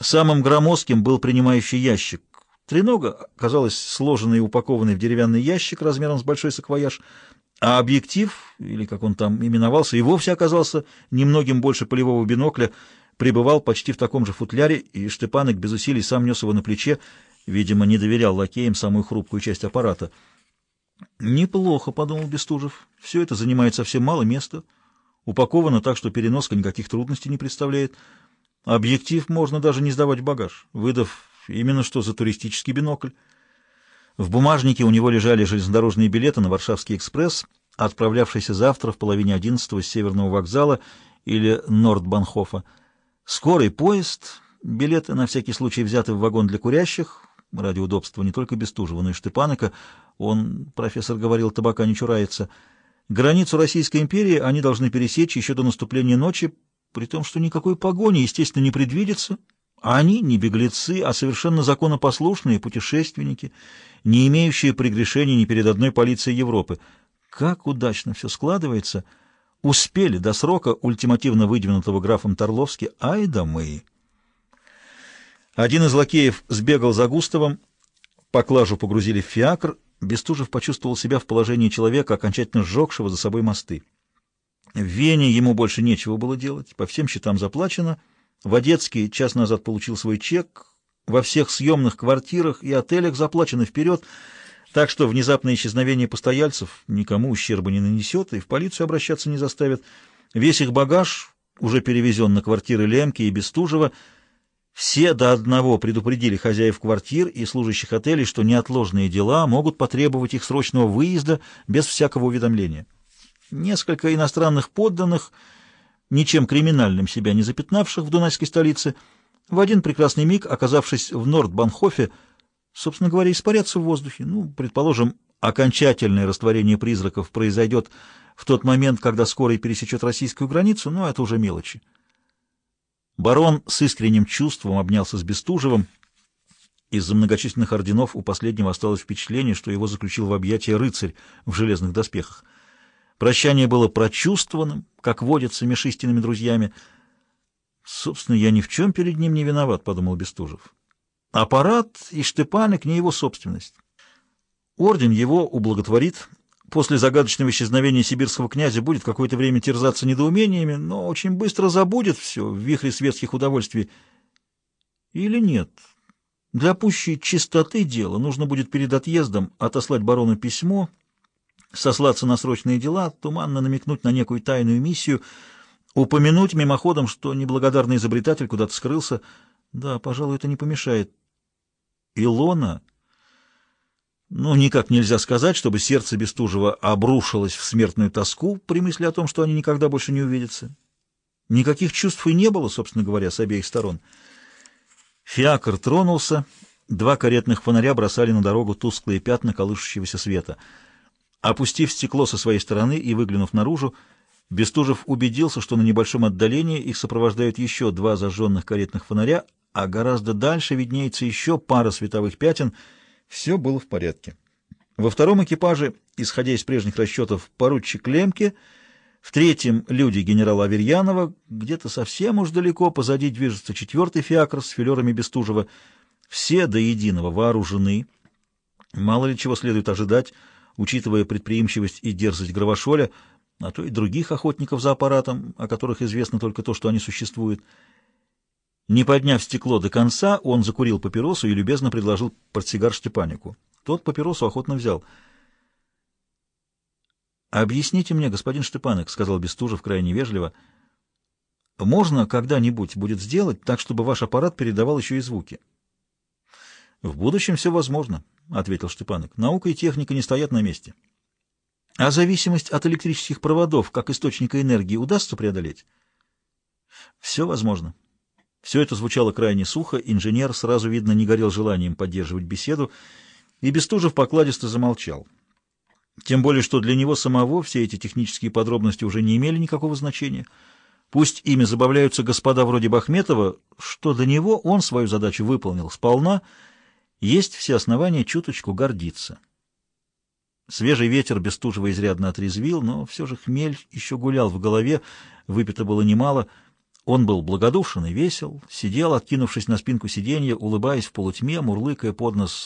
Самым громоздким был принимающий ящик. Тренога казалась сложенной и упакованной в деревянный ящик размером с большой саквояж, а объектив, или как он там именовался, и вовсе оказался немногим больше полевого бинокля, пребывал почти в таком же футляре, и Штепанок без усилий сам нес его на плече, видимо, не доверял лакеям самую хрупкую часть аппарата. «Неплохо», — подумал Бестужев, — «все это занимает совсем мало места, упаковано так, что переноска никаких трудностей не представляет». Объектив можно даже не сдавать в багаж, выдав именно что за туристический бинокль. В бумажнике у него лежали железнодорожные билеты на Варшавский экспресс, отправлявшийся завтра в половине одиннадцатого с Северного вокзала или Нордбанхофа. Скорый поезд, билеты на всякий случай взяты в вагон для курящих, ради удобства не только Бестужева, но и Штепанека, он, профессор говорил, табака не чурается. Границу Российской империи они должны пересечь еще до наступления ночи, при том, что никакой погони, естественно, не предвидится, а они не беглецы, а совершенно законопослушные путешественники, не имеющие прегрешений ни перед одной полицией Европы. Как удачно все складывается! Успели до срока, ультимативно выдвинутого графом Торловски, ай да мы! Один из лакеев сбегал за Густавом, поклажу погрузили в фиакр, Бестужев почувствовал себя в положении человека, окончательно сжегшего за собой мосты. В Вене ему больше нечего было делать, по всем счетам заплачено. В Одесский час назад получил свой чек, во всех съемных квартирах и отелях заплачено вперед, так что внезапное исчезновение постояльцев никому ущерба не нанесет и в полицию обращаться не заставит. Весь их багаж уже перевезен на квартиры Лемки и Бестужева. Все до одного предупредили хозяев квартир и служащих отелей, что неотложные дела могут потребовать их срочного выезда без всякого уведомления. Несколько иностранных подданных, ничем криминальным себя не запятнавших в дунайской столице, в один прекрасный миг, оказавшись в Нордбанхофе, собственно говоря, испарятся в воздухе. Ну, предположим, окончательное растворение призраков произойдет в тот момент, когда скорый пересечет российскую границу, но это уже мелочи. Барон с искренним чувством обнялся с Бестужевым. Из-за многочисленных орденов у последнего осталось впечатление, что его заключил в объятия рыцарь в железных доспехах. Прощание было прочувствованным, как водится меж истинными друзьями. «Собственно, я ни в чем перед ним не виноват», — подумал Бестужев. «Аппарат и штепаник не его собственность. Орден его ублаготворит. После загадочного исчезновения сибирского князя будет какое-то время терзаться недоумениями, но очень быстро забудет все в вихре светских удовольствий. Или нет?» Для пущей чистоты дела нужно будет перед отъездом отослать барону письмо — сослаться на срочные дела, туманно намекнуть на некую тайную миссию, упомянуть мимоходом, что неблагодарный изобретатель куда-то скрылся. Да, пожалуй, это не помешает. Илона... Ну, никак нельзя сказать, чтобы сердце Бестужева обрушилось в смертную тоску при мысли о том, что они никогда больше не увидятся. Никаких чувств и не было, собственно говоря, с обеих сторон. Фиакр тронулся, два каретных фонаря бросали на дорогу тусклые пятна колышущегося света — Опустив стекло со своей стороны и выглянув наружу, Бестужев убедился, что на небольшом отдалении их сопровождают еще два зажженных каретных фонаря, а гораздо дальше виднеется еще пара световых пятен. Все было в порядке. Во втором экипаже, исходя из прежних расчетов, поручик Лемке, в третьем — люди генерала Аверьянова, где-то совсем уж далеко позади движется четвертый фиакр с филерами Бестужева. Все до единого вооружены. Мало ли чего следует ожидать — учитывая предприимчивость и дерзость Гравошоля, а то и других охотников за аппаратом, о которых известно только то, что они существуют. Не подняв стекло до конца, он закурил папиросу и любезно предложил портсигар Штепанику. Тот папиросу охотно взял. «Объясните мне, господин Штепанек», — сказал Бестужев крайне вежливо, — «можно когда-нибудь будет сделать так, чтобы ваш аппарат передавал еще и звуки?» «В будущем все возможно», — ответил Штепанок. «Наука и техника не стоят на месте». «А зависимость от электрических проводов как источника энергии удастся преодолеть?» «Все возможно». Все это звучало крайне сухо, инженер сразу, видно, не горел желанием поддерживать беседу, и Бестужев покладисто замолчал. Тем более, что для него самого все эти технические подробности уже не имели никакого значения. Пусть ими забавляются господа вроде Бахметова, что до него он свою задачу выполнил сполна — есть все основания чуточку гордиться. Свежий ветер Бестужева изрядно отрезвил, но все же хмель еще гулял в голове, выпито было немало. Он был благодушен и весел, сидел, откинувшись на спинку сиденья, улыбаясь в полутьме, мурлыкая под нос